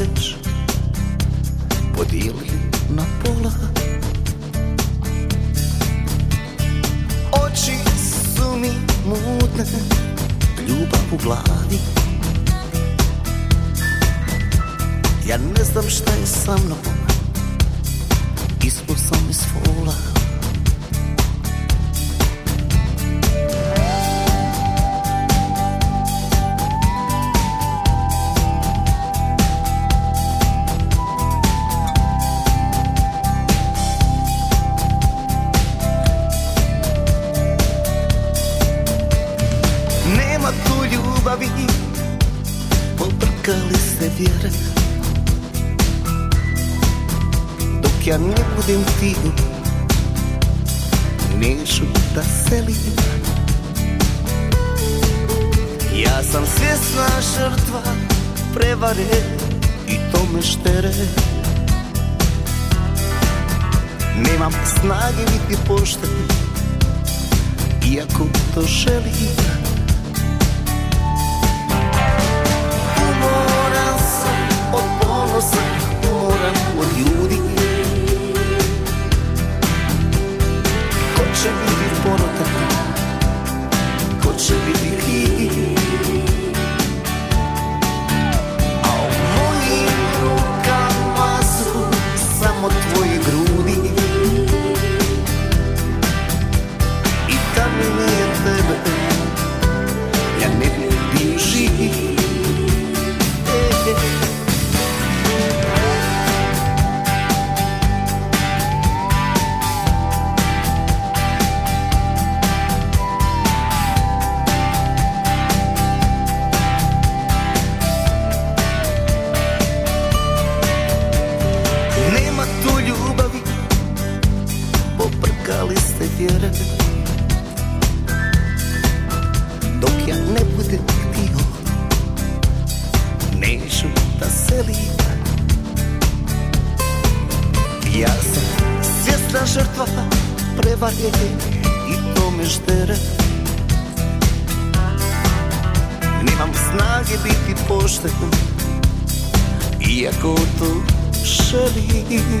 već podijeli na pola. Oči su mi mutne, ljubav u glavi. Ja ne znam šta je sa mnom. Ljubavi. Pobrkali se vjere. Dok ja ne budem ti Neću da selim Ja sam svjesna žrtva Prevare i to me štere. Nemam snage niti pošten Iako to želim Ko će vjere Dok ja ne budem htio Neću da selim Ja sam svjesna žrtva prevare I to me ždere. Nemam snage biti pošten Iako to želim